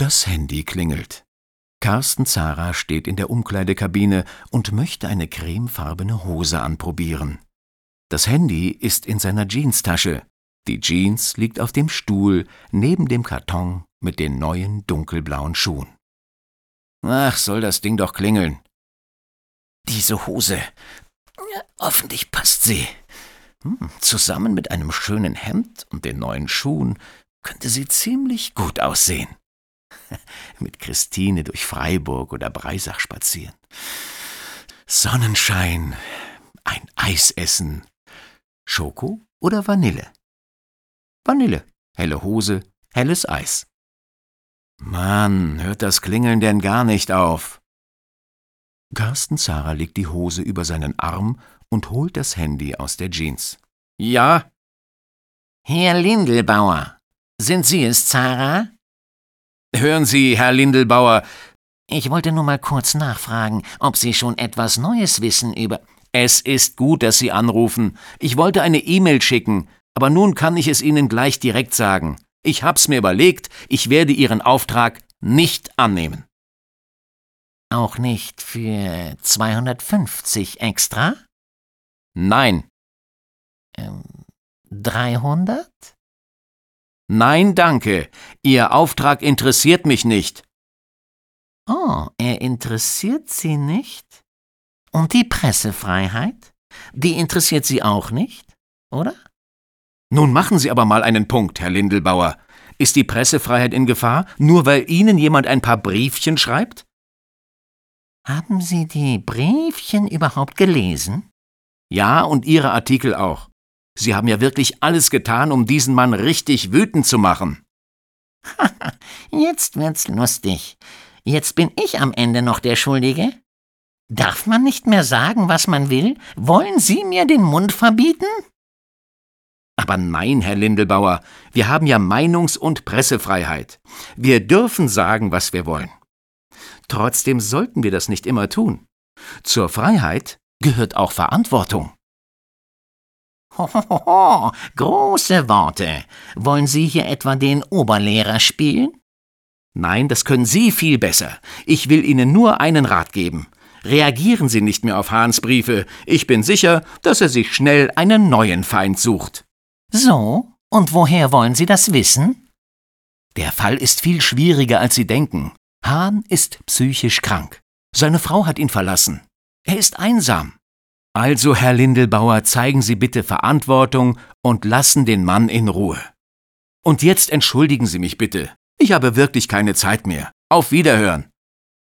Das Handy klingelt. Carsten Zara steht in der Umkleidekabine und möchte eine cremefarbene Hose anprobieren. Das Handy ist in seiner Jeanstasche. Die Jeans liegt auf dem Stuhl neben dem Karton mit den neuen dunkelblauen Schuhen. Ach, soll das Ding doch klingeln. Diese Hose. Hoffentlich passt sie. Hm, zusammen mit einem schönen Hemd und den neuen Schuhen könnte sie ziemlich gut aussehen. mit Christine durch Freiburg oder Breisach spazieren. Sonnenschein, ein Eis essen. Schoko oder Vanille? Vanille, helle Hose, helles Eis. Mann, hört das Klingeln denn gar nicht auf? Carsten Zara legt die Hose über seinen Arm und holt das Handy aus der Jeans. Ja? Herr Lindelbauer, sind Sie es, Zara? Hören Sie, Herr Lindelbauer. Ich wollte nur mal kurz nachfragen, ob Sie schon etwas Neues wissen über. Es ist gut, dass Sie anrufen. Ich wollte eine E-Mail schicken, aber nun kann ich es Ihnen gleich direkt sagen. Ich hab's mir überlegt, ich werde Ihren Auftrag nicht annehmen. Auch nicht für 250 extra? Nein. Ähm, 300? Nein, danke. Ihr Auftrag interessiert mich nicht. Oh, er interessiert Sie nicht? Und die Pressefreiheit? Die interessiert Sie auch nicht, oder? Nun machen Sie aber mal einen Punkt, Herr Lindelbauer. Ist die Pressefreiheit in Gefahr, nur weil Ihnen jemand ein paar Briefchen schreibt? Haben Sie die Briefchen überhaupt gelesen? Ja, und Ihre Artikel auch. Sie haben ja wirklich alles getan, um diesen Mann richtig wütend zu machen. Jetzt wird's lustig. Jetzt bin ich am Ende noch der Schuldige? Darf man nicht mehr sagen, was man will? Wollen Sie mir den Mund verbieten? Aber nein, Herr Lindelbauer, wir haben ja Meinungs- und Pressefreiheit. Wir dürfen sagen, was wir wollen. Trotzdem sollten wir das nicht immer tun. Zur Freiheit gehört auch Verantwortung. Hohoho, große Worte. Wollen Sie hier etwa den Oberlehrer spielen? Nein, das können Sie viel besser. Ich will Ihnen nur einen Rat geben. Reagieren Sie nicht mehr auf Hahns Briefe. Ich bin sicher, dass er sich schnell einen neuen Feind sucht. So? Und woher wollen Sie das wissen? Der Fall ist viel schwieriger, als Sie denken. Hahn ist psychisch krank. Seine Frau hat ihn verlassen. Er ist einsam. Also, Herr Lindelbauer, zeigen Sie bitte Verantwortung und lassen den Mann in Ruhe. Und jetzt entschuldigen Sie mich bitte. Ich habe wirklich keine Zeit mehr. Auf Wiederhören.